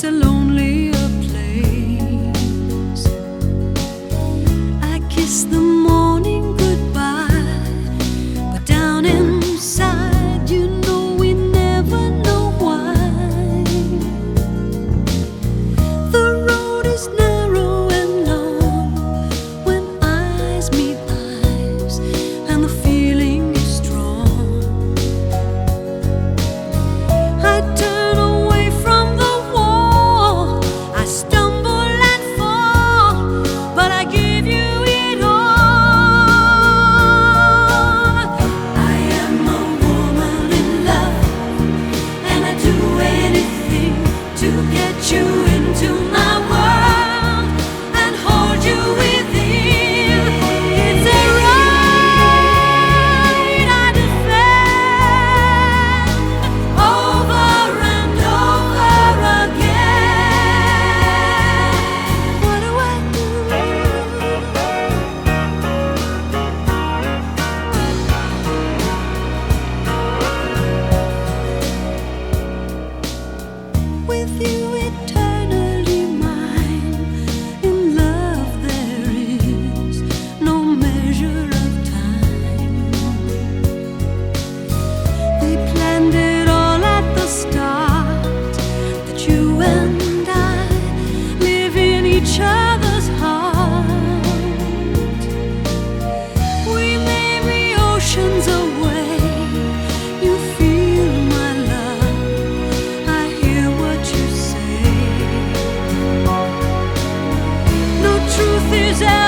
it's a Jesus.